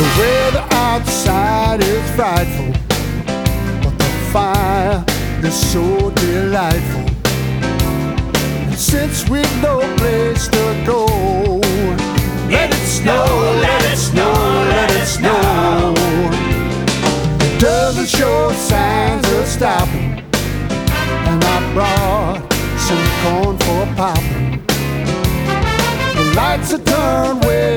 The weather outside is frightful, but the fire is so delightful. Since we've no place to go, let it snow, let it snow, let it snow. It doesn't show signs of stopping, and I brought some corn for popping. The lights are turned way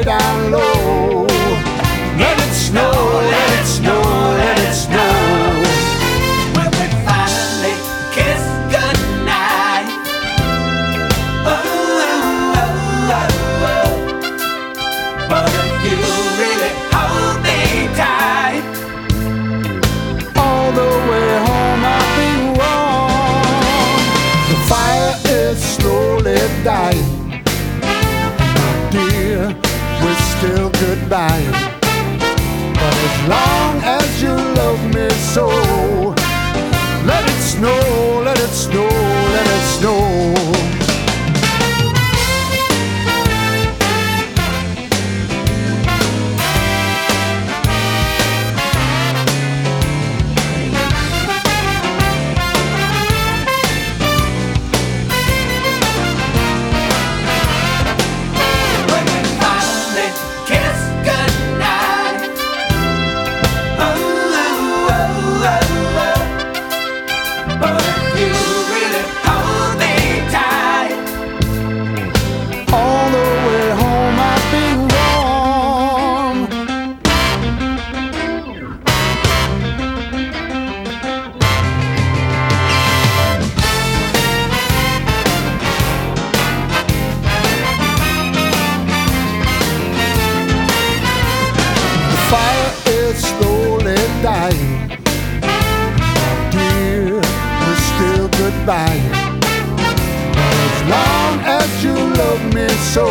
My dear, we're still goodbye. But as long as you love me so, let it snow, fire is slowly dying. Dear, we're still goodbye. As long as you love me so,